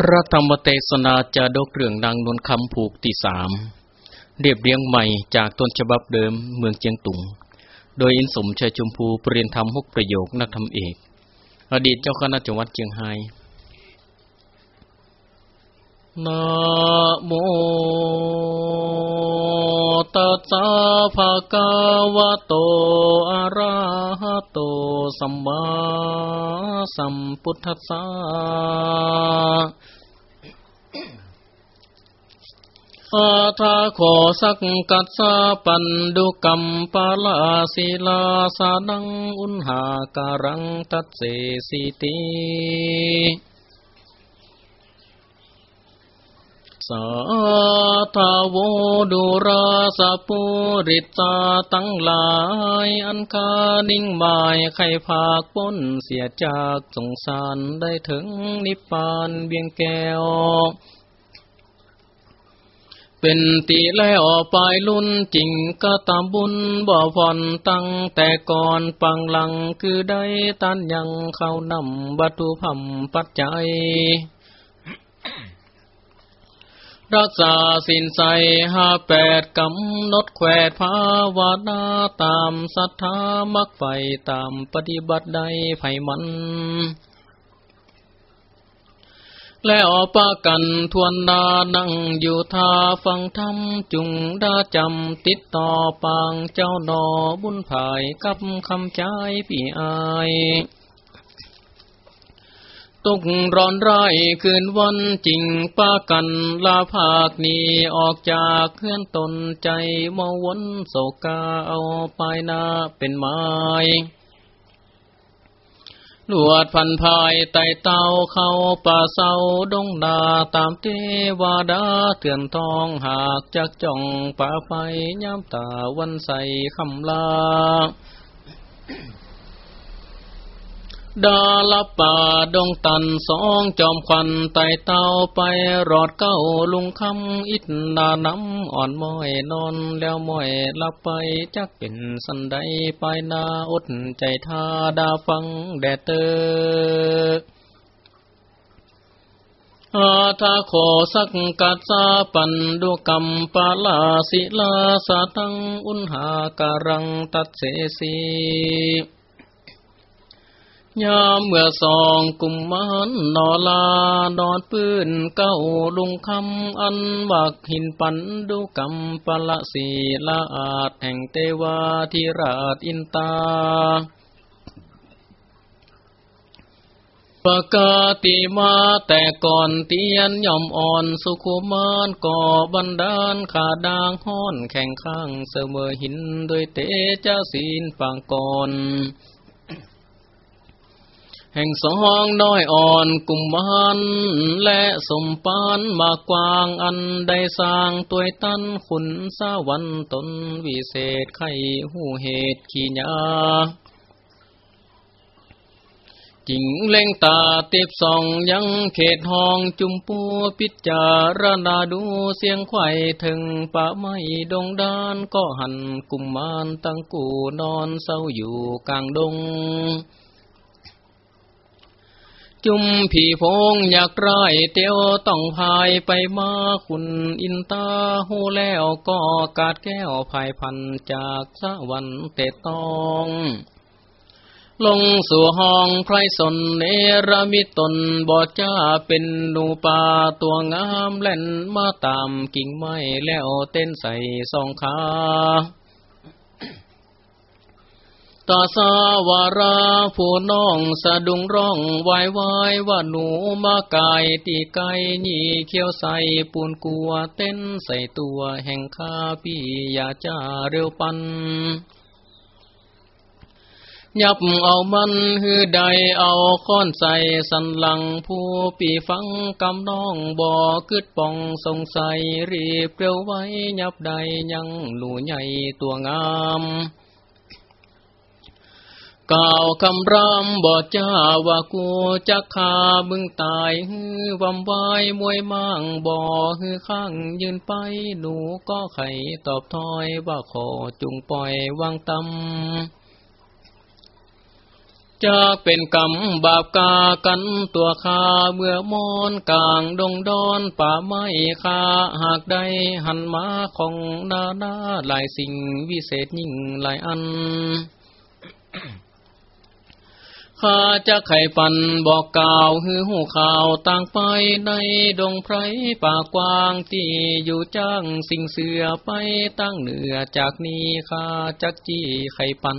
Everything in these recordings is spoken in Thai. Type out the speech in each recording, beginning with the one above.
พระธรรมเทศนาจะดกเรื่องดังนวลคำผูกที่สามเรียบเรียงใหม่จากต้นฉบับเดิมเมืองเจียงตุง โดยอินสมชัยชมพูปลี่ยนธรรมหกประโยคนักธรรมเอก อดีตเจ้าคณะจังหวัดเชียงไฮ้ นะโมตัสสะภะคะวะโต อะระหะโต สัมมาสัมพุทธัสสะอาทาโขสักกัสสะปันดุกัมปะลาศิลาสานังอุณหาการังตัดเสสิติ สาธาวดุราสปุริตาตั้งหลาย อันคานิ่งหมายไข่ภาคป้นเสียจากสงสารได้ถึงนิพพานเบียงแก้วเป็นตีแล้วปลายลุ่นจริงก็ตามบุญบ่ผ่อนตั้งแต่ก่อนปังหลังคือได้ตันยังเข้านำบัตุพัมปัจจัย รักษาสินใสห้าแปดกำหนดแขวดภาวนาตามศรัทธามักไฟตามปฏิบัติใดไฟมัน แล้วปากันทวนดานั่งอยู่ท่าฟังธรรมจุงดาจำติดต่อปางเจ้าดอบุญภายกับคำใจพี่อาย ตุกร้อนไรคืนวันจริงป้ากันลาภาคนี้ออกจากเคลื่อนตนใจมวนโศกาเอาปลายนาเป็นไม้ลวดพันภายไต่เต้าเข้าป่าเศร้าดงนาตามเทวาดาเถื่อนทองหากจักจ่องป่าไฟย้ำตาวันใสคำลา ดาลป่าดงตันสองจอมควันไต่เต้าไปรอดเก้าลุงคำอิดนาน้ำอ่อนม้อยนอนแล้วม้อยลับไปจักเป็นสันใดไปนาอดใจทาดาฟังแดดเตออาทาโคสักกัสสาปันดุกัมปาลาสิลาสาตังอุณหาการังตัดเสสี ยามเมื่อสองกุมมันนอลานอนปื้นเก้าลุงคำอันบักหินปันดุกัมปะละสีลาอาจแห่งเทวาธิราชอินตาปกติมาแต่ก่อนเตียนย่อมอ่อนสุขุมานก่อบันดาลขาดางห้อนแข่งข้างเสมอหินโดยเตจะศีลฝั่งก่อน แห่งสองน้อยอ่อนกุมมันและสมปานมากวางอันได้สร้างตัวตันขุนสาวันตนวิเศษไข่หูเหตุขีญาจิงเล่งตาเตีบส่องยังเขตห้องจุมปูพิจารณาดูเสียงไข่ถึงป่าไม้ดงดานก็หันกุมมานตั้งกูนอนเศร้าอยู่กลางดง จุมผีพงอยากไร้เตียวต้องพายไปมาคุณอินตาหูแล้วก็กาดแก้วภายพันจากสวรรค์เตตองลงสู่ห้องไพรสนเนรมิตตนบอจ้าเป็นหนูป่าตัวงามเล่นมาตามกิ่งไม้แล้วเต้นใส่สองขา ตาสาวาราผู้น้องสะดุงร้องวายวายว่าหนูมาไกายตีไก่นี่เขี้ยวใส่ปูนกัวเต้นใส่ตัวแห่งข้าพี่อย่าจ้าเร็วปันยับเอามันฮือใดเอาค้อนใส่สันหลังผู้ปีฟังกำน้องบ่อกึดป่องสงสัยรีบเร็วไว้ยับใดยังหลูใหญ่ตัวงาม กล่าวคำรำบอกจ้าว่ากูจะฆ่ามึงตายฮือวำวายมวยมั่งบ่อฮือข้างยืนไปหนูก็ไขตอบถอยว่าขอจุงปล่อยวางตำจะเป็นกรรมบาปกากันตัวคาเมื่อมอนกลางดงดอนป่าไม้คาหากได้หันมาของนานาหลายสิ่งวิเศษยิ่งหลายอัน ข้าจะไขปันบอกกล่าวฮือหูข่าวต่างไปในดงไพรป่ากว้างที่อยู่จ้างสิ่งเสือไปตั้งเหนือจากนี้ข้าจักจี้ไขปัน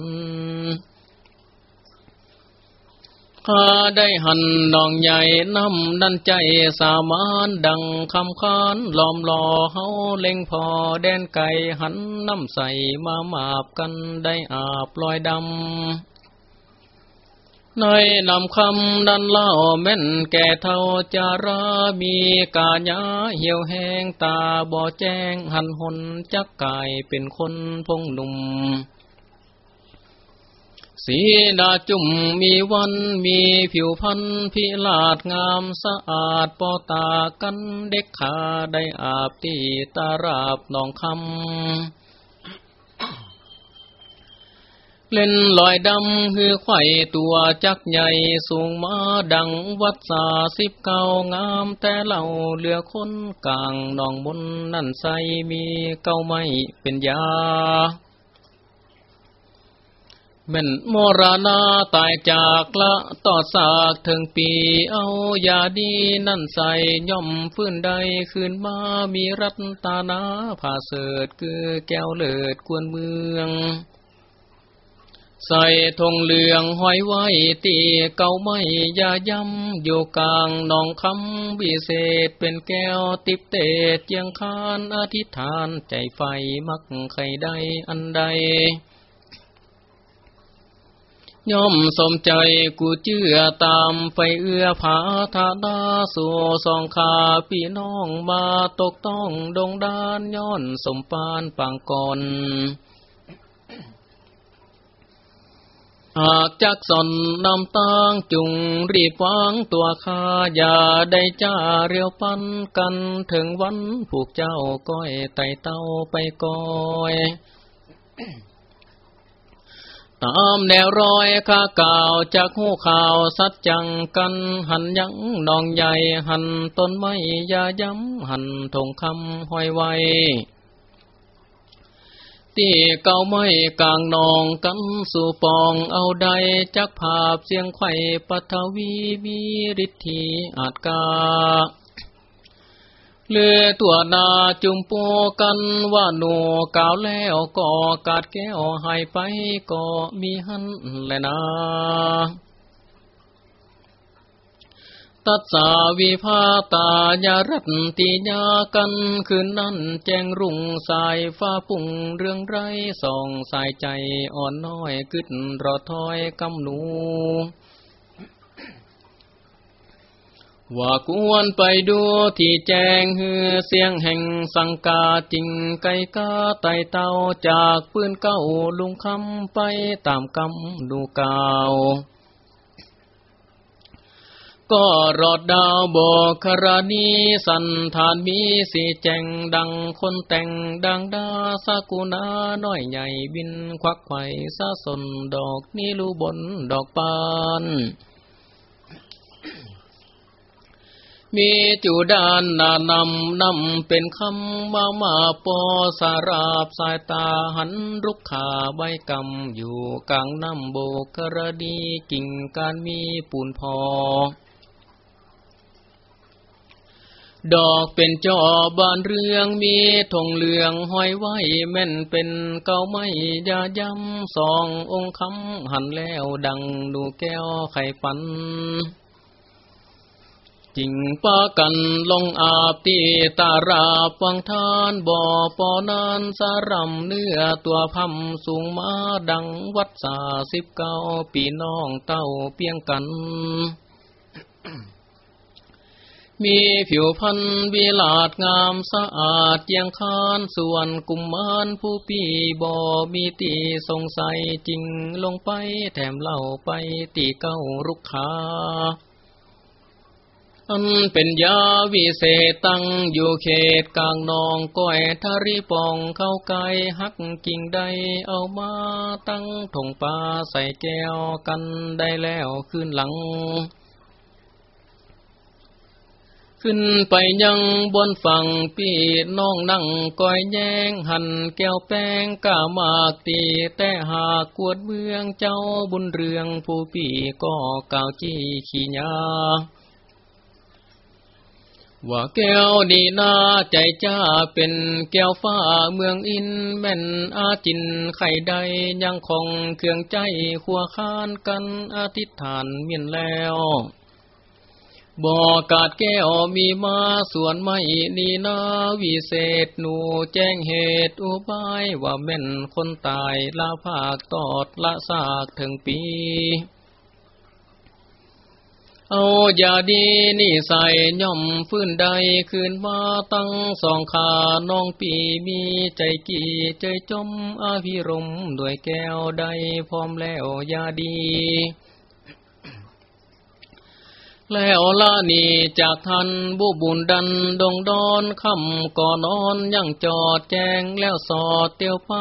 ข้าได้หันนองใหญ่น้ำดันใจสามานดังคำคานล้อมลอเฮาเล็งพอแดนไก่หันน้ำใสมามาบกันได้อาบลอยดำ ในนำคำดันเล่าแม่นแก่เท่าจารามีกาญาเหี่ยวแห้งตาบ่อแจ้งหันหนจักกายเป็นคนพงหนุ่ม สีดาจุ่มมีวันมีผิวพันพิลาดงามสะอาดปอตากันเด็กขาได้อาบตีตาราบนองคำ เล่นลอยดำคือไข่ตัวจักใหญ่สูงมาดังวัดสาสิบเก้างามแต่เล่าเหลือคนกลางนองบนนั่นใสมีเก้าไม่เป็นยาแม่นมรณาตายจากละต่อสากถึงปีเอายาดีนั่นใส่ย่อมฟื้นใดคืนมามีรัตตานาผ่าเสดคือแก้วเลิดกวนเมือง ใส่ธงเหลืองห้อยไว้ตีเก่าไม่ยาย้ำอยู่กลางนองคำวิเศษเป็นแก้วติบเตดยังคานอธิษฐานใจไฟมักใครได้อันใด ย่อมสมใจกูเชื่อตามไปเอื้อผาธาดาสู่สองขาพี่น้องมาตกต้องดงดานย้อนสมปานปางก่อน หากจักสนนำตางจุงรีบวางตัวข้าอย่าได้จ้าเรียวปันกันถึงวันผูกเจ้าก้อยไต่เต้าไปก้อยตามแนวรอยข้าก่าวจากหูข่าวสัจจังกันหันยังนองใหญ่หันต้นไม้ยาย้ำหันทงคำห้อยไว้ ที่เก่าไม่กลางนองกันสู่ปองเอาใดจักภาพเสียงไข่ปฐวีวิริธีอาจกาเลือตัวนาจุมโปกันว่าหนูกาวแล้วก็กาดแก้วหายไปก็มีหันแลยนา ตัดสาวิภาตายารัตติยากันคืนนั้นแจ้งรุ่งสายฟ้าปุ่งเรื่องไรส่องสายใจอ่อนน้อยกึดรอถอยกำหนูว่าควรไปดูที่แจ้งฮือเสียงแห่งสังกาจริงไก่กาไตเต้าจากปืนเก้าลุงคำไปตามกำดูกาว ก็รอดดาวบอกรานีสันฐานมีสีแจงดังคนแต่งดังดาสกุนาน้อยใหญ่บินควักไข่สะสนดอกนี้ลูบนดอกปานมีจูดานนานำนำเป็นคำว่ามาปอสาราบสายตาหันรุกขาใบกำอยู่กลางน้ำโบกระดีกิ่งการมีปูนพอ ดอกเป็นจอบานเรืองมีธงเหลืองห้อยไว้แม่นเป็นเก้าไม้ยาย้ำสององค์คำหันแล้วดังดูแก้วไข่ปันจิงปากันลงอาบตีตาราฟังทานบ่อปอนานสารำเนื้อตัวพัมสูงมาดังวัดสาสิบเก้าปีน้องเต้าเปียงกัน มีผิวพันวิลาดงามสะอาดยังคานส่วนกุมมานผู้ปีบ่มีตีสงสัยจริงลงไปแถมเล่าไปตีเก้ารุกขาอันเป็นยาวิเศษตั้งอยู่เขตกลางนองก้อยทาริปองเข้าไกลหักกิ่งใดเอามาตั้งถงปลาใส่แก้วกันได้แล้วขึ้นหลัง ขึ้นไปยังบนฝั่งปีน้องนั่งก้อยแย่งหันแก้วแป้งกามากตีแต่หากกวดเมืองเจ้าบุญเรืองผู้ปีก็กาวจี้ขี้ยาว่าแก้วดีนาใจจ้าเป็นแก้วฟ้าเมืองอินแม่นอาจินไข่ใดยังคงเครื่องใจขัวค้านกันอธิษฐานเมียนแล้ว บอกาดแก้วมีมาส่วนไม่นีนาวิเศษหนูแจ้งเหตุอุบายว่าแม่นคนตายละภาคตอดละสากถึงปี เอาอย่าดีนี่ใส่ย่อมฟื้นใดคืนมาตั้งสองขาน้องปีมีใจกี่ใจจมอภิรมด้วยแก้วใดพร้อมแล้วอย่าดี แล้วลานีจากทันบุบุญดันดงดอนคำก่อนอนยังจอดแจงแล้วสอดเตียวไป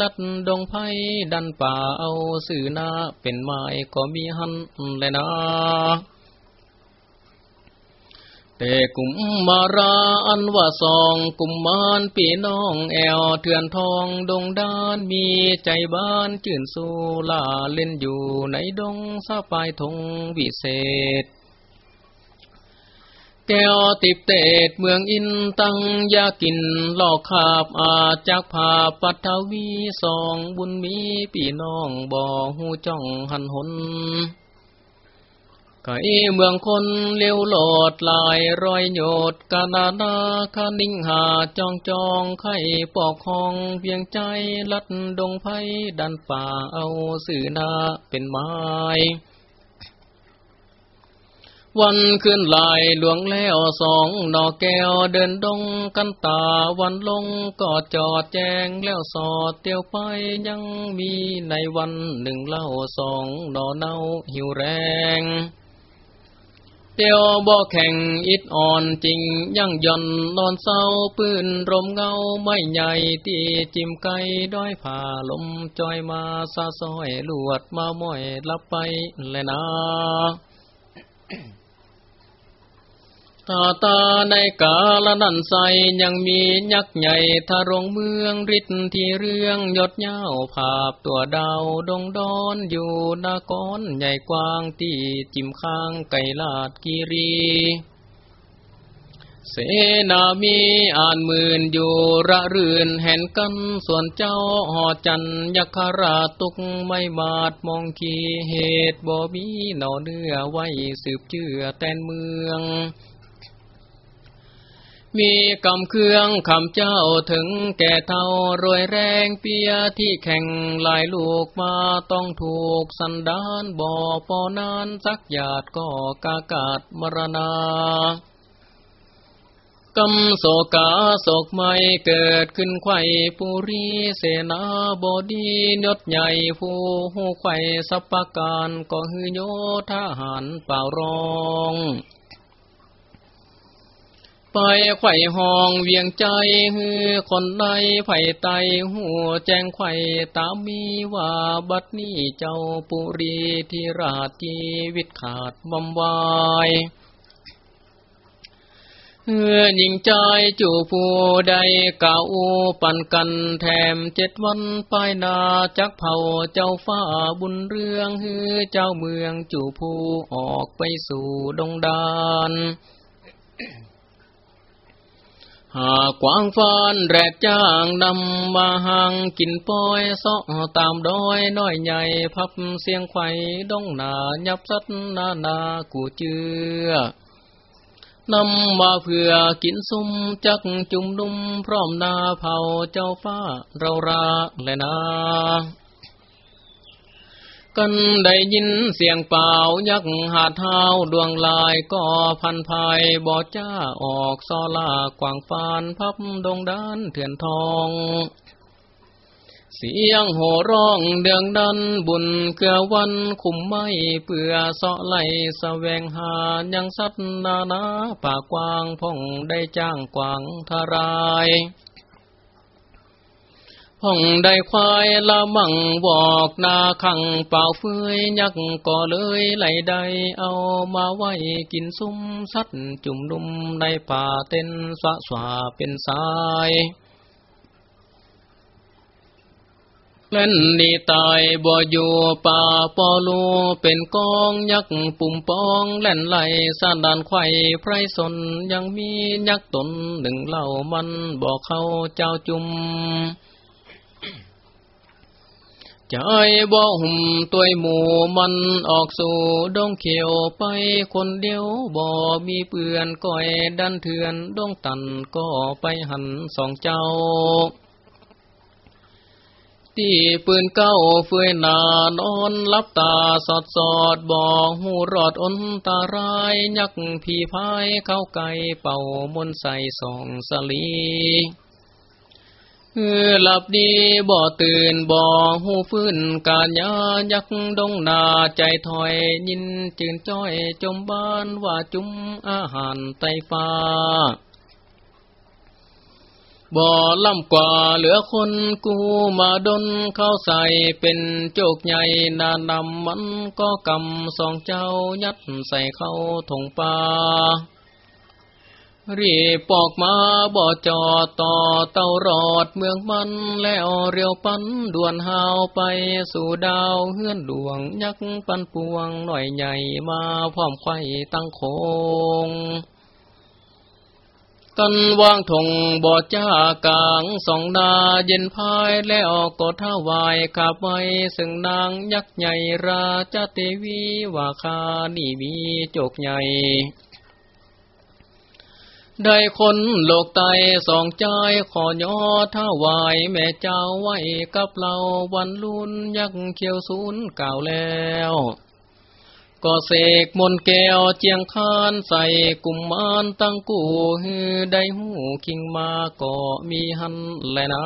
ลัดดงไพดันป่าเอาสื่อนาเป็นไม้ก็มีหันเลยนะแต่กุมมาราอันว่าสองกุมมานปีน้องแอวเถื่อนทองดงดานมีใจบ้านจื่นสูลาเล่นอยู่ในดงสะปายทงวิเศษ แก้วติบเตดเมืองอินตังยากินลอกขาบอาจากผาปัทวีสองบุญมีปี่น้องบ่อหูจ้องหันหนไก่เมืองคนเลี้ยวโหลดลายรอยโยดกานาดาคานิ่งหาจองจองไข่ปอกคองเพียงใจลัดดงไพดันป่าเอาสื่อนาเป็นไม้ วันขึ้นลายหลวงแล้วสองนอแก้วเดินดงกันตาวันลงก็จอดแจงแล้วสอดเตียวไปยังมีในวันหนึ่งเล่าสองนอเน่าหิวแรงเตียวบ่แข่งอิดอ่อนจริงยั่งย่อนนอนเศร้าปืนรมเงาไม่ใหญ่ที่จิมไก่ด้อยผ่าลมจอยมาซาซอยลวดมาม้อยลับไปเลยนะ ตาตาในกาละนันใสยังมียักษ์ใหญ่ทารงเมืองฤทธิ์ที่เรื่องยดเย้าภาพตัวดาวดงดอนอยู่นากรใหญ่กว้างที่จิมข้างไก่ลาดกีรี เสนามีอ่านหมื่นอยู่ระรื่นแห่นกันส่วนเจ้าหอจันยักษราตุกไม่บาดมองขีเหตุบ่มีหนอเนื้อไว้สืบเชื่อแตนเมือง มีกำเครื่องคำเจ้าถึงแก่เท่ารวยแรงเปียที่แข่งลายลูกมาต้องถูกสันดานบ่อปอนานสักหยาดก็กากาศมรณากำโศกาโศกไม่เกิดขึ้นไข่ปุรีเสนาบดีนดใหญ่ผู้หูไข่สัพปการก็ฮือโยทหารเป่ารอง ไปไข่ห้องเวียงใจฮือคนใดไผ่ไตหัวแจ้งไข่ตามมีว่าบัดนี้เจ้าปุรีที่ราชจีวิตขาดบำวายเฮือหญิงใจจูผู้ใดก่าวปันกันแถมเจ็ดวันป้ายนาจักเผาเจ้าฟ้าบุญเรื่องฮือเจ้าเมืองจูผู้ออกไปสู่ดงดาน หากวางฟานแรกจ้างนำมาหังกินปอยซาะตามดอยน้อยใหญ่พับเสียงไข่ดงหนายับสัตนานากูเจือนำมาเพื่อกินซุ่มจักจุ่มนุ่มพร้อมนาเผาเจ้าฟ้าเราราและนา กันได้ยินเสียงเป่ายักหาเท้าดวงลายก็พันภายบอจ้าออกซอลากวางฟานพับดงด้านเถื่อนทอง เสียงโห่ร้องเดืองดันบุญเกือวันคุมไม่เปื่อเสาะไหลสแวงหายังสัตนานาปากกว้างพ่องได้จ้างกวางทาราย ห้องได้ควายละมั่งวอกนาขังเป่าเฟืยยักก่อเลยไหลใดเอามาไว้กินซุ้มสัตจุ่มดุมในป่าเต้นสะสวาเป็นสายเล่นนี่ตายบ่อยู่ป่าปอลูเป็นกองยักปุ่มปองเล่นไหลสานดานไข่ไพรสนยังมียักตนหนึ่งเล่ามันบอกเขาเจ้าจุ่ม ใจบ่หุ่มตัวหมูมันออกสู่ดงเขียวไปคนเดียวบ่มีเปื่อนก้อยดันเถือนดงตันก็ไปหันสองเจ้าที่ปืนเก้าเฟื่อยนานอนลับตาสอดสอดบ่หูรอดอนตารายยักผีพายเข้าไก่เป่ามนใส่สองสลี เออหลับดีบ่ตื่นบ่หูฟื้นกาญยายักดงนาใจถอยยินจืนจ้อยจมบ้านว่าจุมอาหารไตฟ้าบ่ล่ำกว่าเหลือคนกูมาดนเข้าใส่เป็นโจกใหญ่นานำมันก็กำสองเจ้ายัดใส่เข้าถงปลา รีปอกมาบ่จอต่อเต้ารอดเมืองมันแล้วเรียวปันด่วนหาวไปสู่ดาวเฮือนดวงยักปันปวงหน่อยใหญ่มาพร้อมไข่ตั้งโคงกันวางทงบ่อจ้ากลางสองนาเย็นพายแล้วก็ท้าวายขับไว้ซึ่งนางยักษ์ใหญ่ราชเทวีว่าคานี่มีโจกใหญ่ ได้คนโลกไตสองใจขอยอท้าวายแม่เจ้าไว้กับเราวันลุนยักเขียวศูนย์เก่าแล้ว ก็เสกมนแก้วเจียงคานใส่กุมมานตั้งกูฮือได้หูคิงมาก็มีหันแลนา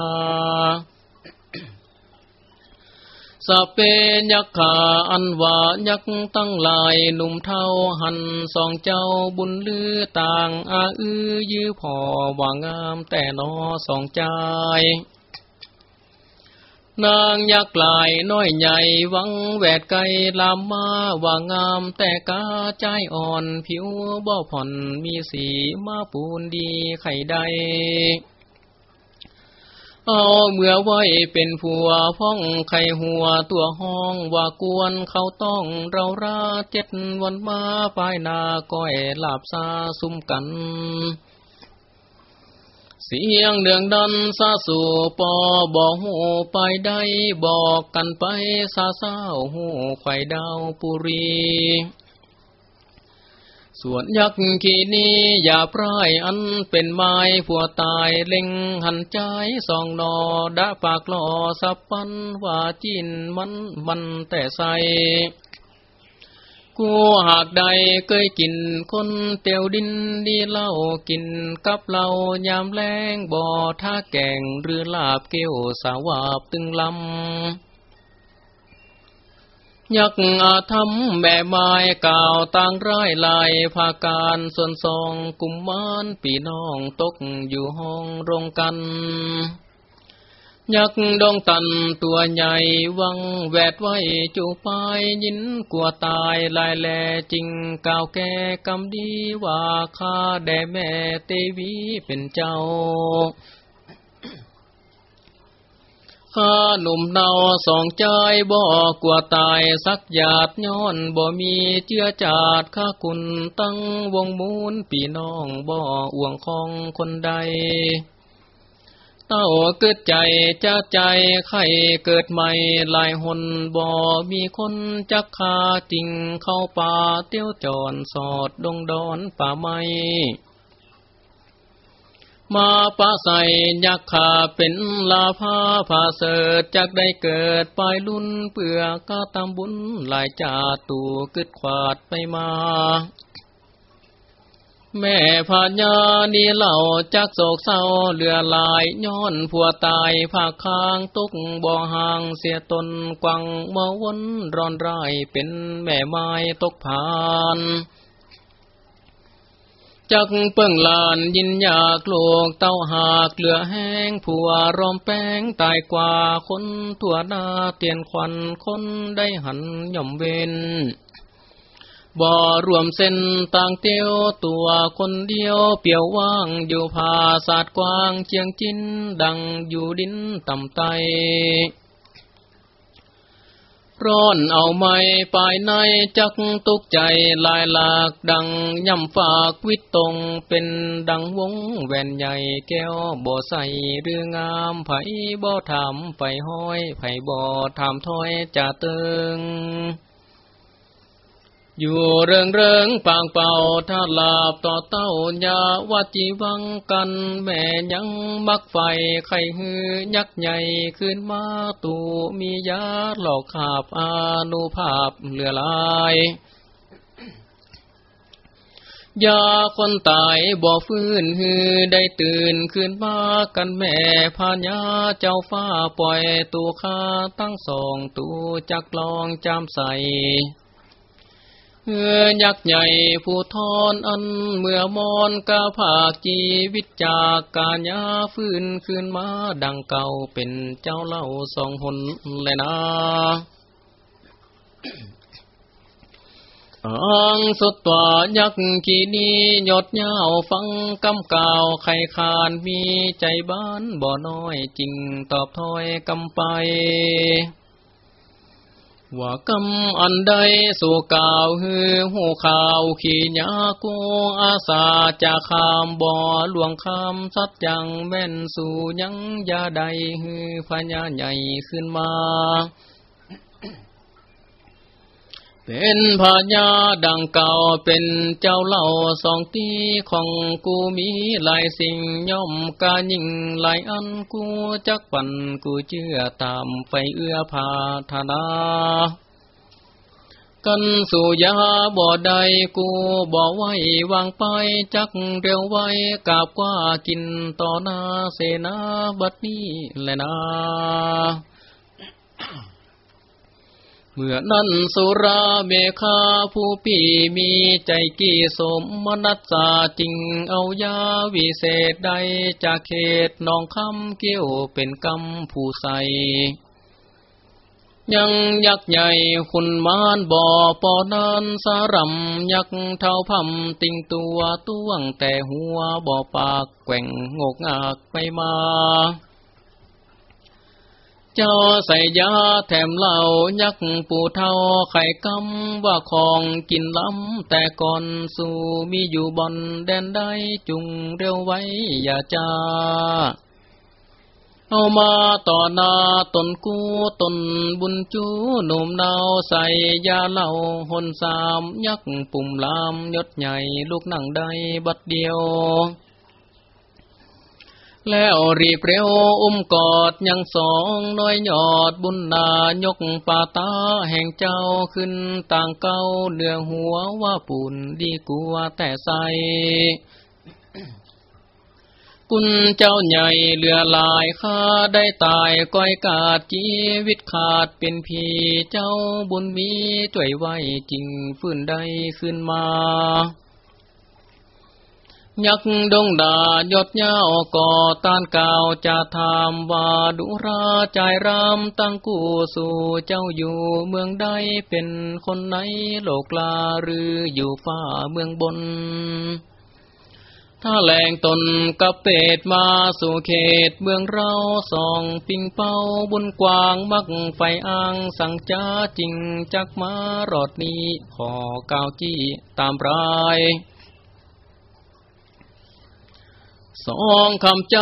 สเปยักขาอันว่ายักตั้งลายหนุ่มเท่าหันสองเจ้าบุญลือต่างอาอือยื้อพอว่างามแต่นอสองใจนางยักษ์ลายน้อยใหญ่วังแวดไกลลามมาว่างามแต่กาใจอ่อนผิวบ่ผ่อนมีสีมาปูนดีไข่ใด เอาเมื่อไว้เป็นผัวพ้องไข่หัวตัวห้องว่ากวนเขาต้องเราราเจ็ดวันมาฝ่ายนาก้อยหลับซาซุ่มกัน เสียงเดืองดันซาสู่ปอบอกหูไปได้บอกกันไปซาเศร้าหูไข่ดาวปุรี ส่วนยักษ์ขีนี้อย่าพรายอันเป็นไม้ผัวตายเล็งหันใจสองนอดะปากลอสับปันว่าจินมันมันแต่ใสกูหากใดเคยกินคนเตียวดินดีเล่ากินกับเรายามแรงบ่อท่าแก่งหรือลาบเกี้ยวสาวาบตึงลำ ยักอาธรรมแม่ไม้ก่าวต่างร้ายลายภาการส่วนสองกุมมานปีน้องตกอยู่ห้องรงกัน ยักดองตันตัวใหญ่วังแวดไว้จูปายยินกลัวตายลายแลจริงก่าวแก่กำดีว่าข้าแด่แม่เตวีเป็นเจ้าาหนุ่มเนาสองใจบ่กลัวตายสักหยาดย้อนบ่มีเจือจาดข้าคุณตั้งวงมูลปีน้องบ่อ่วงคองคนใดเต้าเกิดใจจะใจไข่เกิดใหม่ลายหนบ่ มีคนจักคาจริงเข้าป่าเตี้ยวจอนสอดดงดอนป่าไม้ มาปะใสยักขาเป็นลาภาผาเสดจากได้เกิดปลายลุ่นเปื่อกาตามบุญลายจาตูกึดขวาดไปมา แม่พญานีเหล่าจักโศกเศร้าเลือลายย้อนผัวตายภาคค้างตุกบ่อห่างเสียตนกวังเมื่อวนร้อนไรเป็นแม่ไม้ตกผ่าน จักเปิ่งลานยินยากโลกเต้าหากเหลือแห้งผัวรอมแป้งตายกว่าคนทั่วหน้าเตียนควันคนได้หันย่อมเวนบ่รวมเส้นต่างเตียวตัวคนเดียวเปียวว่างอยู่ผาศาสตร์กว้างเชียงจินดังอยู่ดินต่ำไต ร้อนเอาไม่ปลายในจักตุกใจลายหลากดังย่ำฝากวิตตรงเป็นดังวงแวนใหญ่แก้วบ่ใสเรืองามไผบ่ทำไฟห้อยไผบ่ทำถ้อยจะเติง อยู่เริงเริงปางเป่าถ้าลาบต่อเต้ายาวัจีวังกัน แม่ยังมักไฟไข่ฮือยักใหญ่ขึ้นมาตูมียาหลอกขาบอานุภาพเหลือลายยาคนตายบ่ฟื้นฮือได้ตื่นขึ้นมากันแม่พญาเจ้าฟ้าปล่อยตัวข้าตั้งสองตัวจักลองจำใส่ ยักษ์ใหญ่ผู้ทอนอันเมื่อมอนกาภาคจีวิจากกาญาฟื้นขึ้นมาดังเก่าเป็นเจ้าเล่าสองหนเลยนะอังสุดตัวยักษ์กีนีหยดเย้าฟังกำกาวไข่ขานมีใจบ้านบ่น้อยจริงตอบถอยกำไป ว่ากำอันใดสู่กาวฮือหูข่าวขี่ยากูอาสาจะขามบ่อหลวงคำสัดยังแม่นสู่ยังยาใดฮือพญาใหญ่ขึ้นมา เป็นพญาดังเก่าเป็นเจ้าเล่าสองตีของกูมีหลายสิ่งย่อมกายิ่งหลายอันกูจักปันกูเชื่อตามไฟเอื้อพาธนากันสู่ยาบ่ใดกูบ่ไว้วางไปจักเร็วไว้กาบกว่ากินต่อหน้าเสนาบัดนี้แลยนะ เมื่อนั้นสุราเมฆาผู้ปีมีใจกี่สมมนัสสาจริงเอายาวิเศษใดจากเขตนองคำเกี้ยวเป็นกำผู้ใสยังยักษ์ใหญ่คุณมานบ่อปอนานสารำยักษ์เท่าพัมติงตัวต้วงแต่หัวบ่อปากแกว่งงกงากไปมา จ้าใส่ยาแถมเหล่ายักปูเทาไข่กำว่าของกินล้ำแต่ก่อนสู่มีอยู่บนแดนได้จุงเร็วไว้อย่าจ้าเอามาต่อนาตนกู้ตนบุญจูหนุ่มนาวใส่ยาเหล่าหนสามยักปุ่มลามยศใหญ่ลูกนั่งได้บัดเดียว แล้วรีบเร็วอุ้มกอดยังสองน้อยหยอดบุญนายกป่าตาแห่งเจ้าขึ้นต่างเก้าเนื้อหัวว่าปุ่นดีกลัวแต่ใสกุณเจ้าใหญ่เหลือลายข้าได้ตายก้อยกาดจีวิตขาดเป็นพีเจ้าบุญมีจ่วยไว้จริงฟื้นได้ขึ้นมา ยักดงดายดเย้าก่อตานกาวจะทำว่าดุราใจรำตั้งกูสู่เจ้าอยู่เมืองใดเป็นคนไหนโลกลาหรืออยู่ฟ้าเมืองบน ถ้าแหลงตนกับเป็ดมาสู่เขตเมืองเราส่องปิงเป้าบุญกวางมักไฟอ้างสังจ้าจริงจักมารอดนี้ขอกาวจี้ตามราย สองคำใจ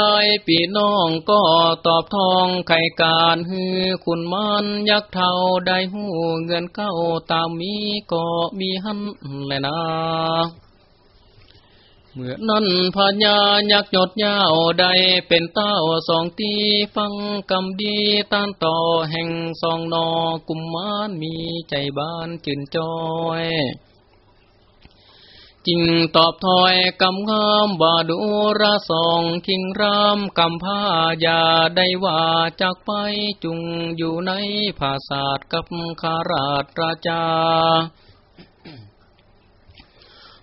ปีน้องก็ตอบทองไข่การฮือคุณมันยักเท่าได้หูเงินเข้าตามมีก็มีหันแลยนะเมื่อนั้นพญายักหยดยาวได้เป็นเต้าสองตีฟังกำดีต้านต่อแห่งสองนอกุมมานมีใจบ้านจืนจอย จริงตอบถอยกำงามบาดูระสองคิงรามกำผ้ายาได้ว่าจากไปจุงอยู่ในภาษาทกับคาราชราชา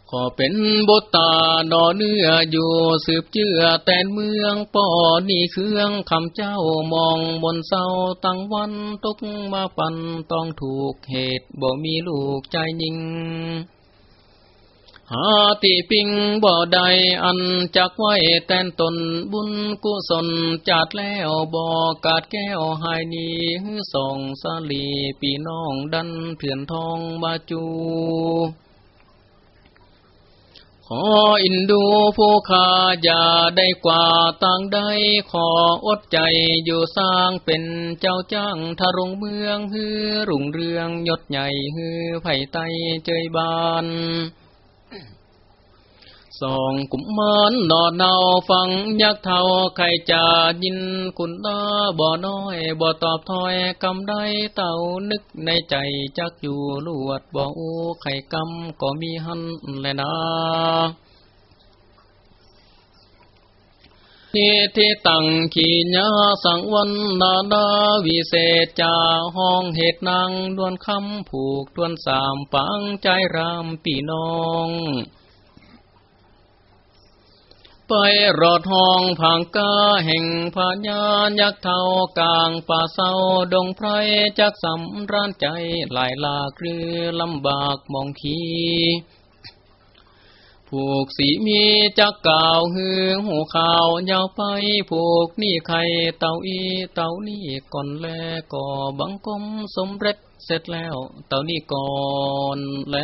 ขอเป็นบทตาดอเนื้ออยู่สืบเจือแต่นเมืองป่อนี่เครื่องคำเจ้ามองบนเสาตั้งวันตกมาปันต้องถูกเหตุบ่มีลูกใจยิง หาติปิงบ่ใดอันจักไว้แตนตนบุญกุศลจัดแล้วบ่กาดแก้วหายนีฮือส่องสาลีปีน้องดันเถื่อนทองมาจูขออินดูผู้ขาอย่าได้กว่าต่างใดขออดใจอยู่สร้างเป็นเจ้าจ้างทารงเมืองฮือรุ่งเรืองยศใหญ่ฮือไผ่ไตเจยบาน สองกุมมานนอนเนาฟังยักเท่าใครจะยินคุณตาบ่น้อยบ่ตอบถอยกำได้เต่านึกในใจจักอยู่ลวดบ่อูไข่กำก็มีหันแลยนะนี่ที่ตั้งขีญาสังวันนาดาวิเศษจาห้องเหตุนางดวนคำผูกดวนสามปังใจรามปีน้อง ไปรอดห้องผังกาแห่งพญานยักษ์เท่ากลางป่าเศร้าดงไพรจักสำร้านใจหลายลากรือลำบากมองขีผูกสีมีจักก่าวหือหูขาวยาวไปผูกนี่ไข่เต่าอีเต่านี่ก่อนแลก่อบังกมสมเร็จเสร็จแล้ว เต่านี่ก่อนแล